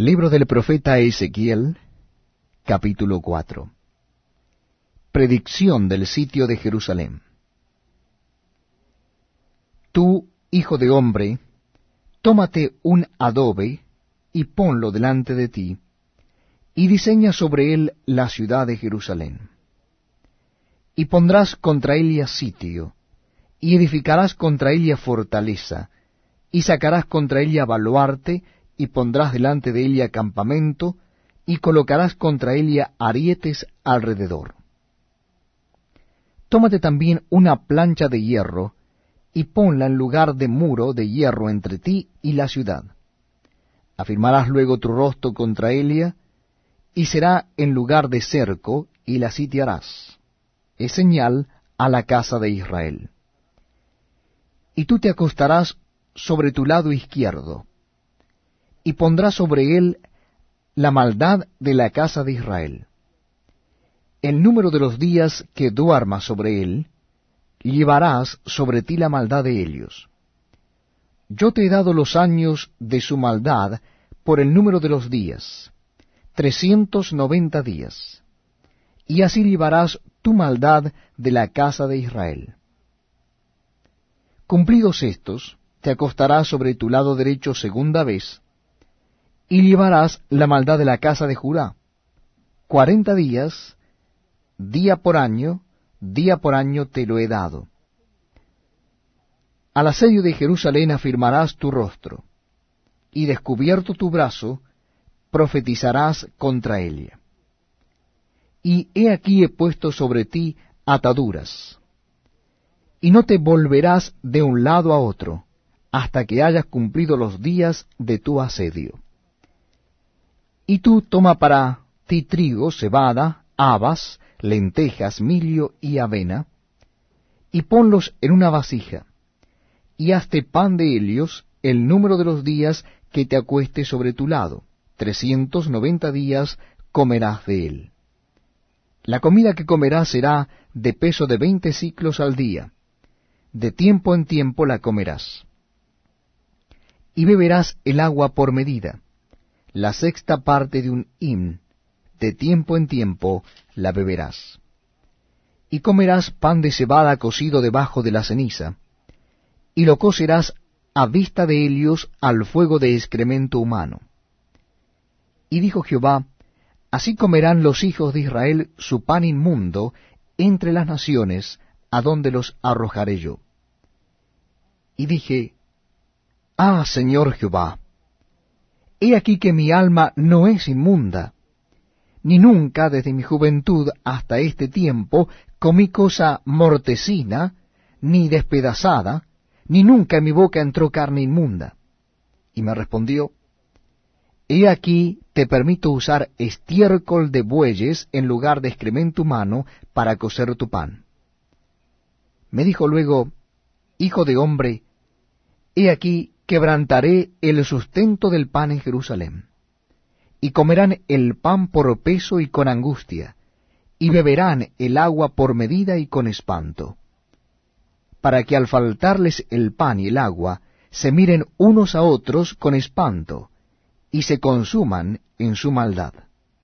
Libro del profeta Ezequiel, capítulo 4. Predicción del sitio de Jerusalén. Tú, hijo de hombre, tómate un adobe y ponlo delante de ti, y diseña sobre él la ciudad de Jerusalén. Y pondrás contra ella sitio, y edificarás contra ella fortaleza, y sacarás contra ella baluarte, y pondrás delante de ella campamento, y colocarás contra ella arietes alrededor. Tómate también una plancha de hierro, y ponla en lugar de muro de hierro entre ti y la ciudad. Afirmarás luego tu rostro contra ella, y será en lugar de cerco, y la sitiarás. Es señal a la casa de Israel. Y tú te acostarás sobre tu lado izquierdo, y pondrá sobre él la maldad de la casa de Israel. El número de los días que duerma sobre él, llevarás sobre ti la maldad de ellos. Yo te he dado los años de su maldad por el número de los días, trescientos noventa días, y así llevarás tu maldad de la casa de Israel. Cumplidos estos, te acostarás sobre tu lado derecho segunda vez, y llevarás la maldad de la casa de Judá. Cuarenta días, día por año, día por año te lo he dado. Al asedio de Jerusalén afirmarás tu rostro, y descubierto tu brazo, profetizarás contra ella. Y he aquí he puesto sobre ti ataduras, y no te volverás de un lado a otro, hasta que hayas cumplido los días de tu asedio. Y tú toma para ti trigo, cebada, habas, lentejas, milio y avena, y ponlos en una vasija, y hazte pan de helios el número de los días que te acueste sobre tu lado, trescientos noventa días comerás de él. La comida que comerás será de peso de veinte ciclos al día, de tiempo en tiempo la comerás. Y beberás el agua por medida, la sexta parte de un hin, de tiempo en tiempo la beberás. Y comerás pan de cebada cocido debajo de la ceniza, y lo cocerás a vista de Helios al fuego de excremento humano. Y dijo Jehová, Así comerán los hijos de Israel su pan inmundo entre las naciones, a donde los arrojaré yo. Y dije, Ah, Señor Jehová, He aquí que mi alma no es inmunda, ni nunca desde mi juventud hasta este tiempo comí cosa mortecina, ni despedazada, ni nunca en mi boca entró carne inmunda. Y me respondió, He aquí te permito usar estiércol de bueyes en lugar de excremento humano para cocer tu pan. Me dijo luego, Hijo de hombre, he aquí quebrantaré el sustento del pan en Jerusalén. Y comerán el pan por peso y con angustia, y beberán el agua por medida y con espanto, para que al faltarles el pan y el agua, se miren unos a otros con espanto, y se consuman en su maldad.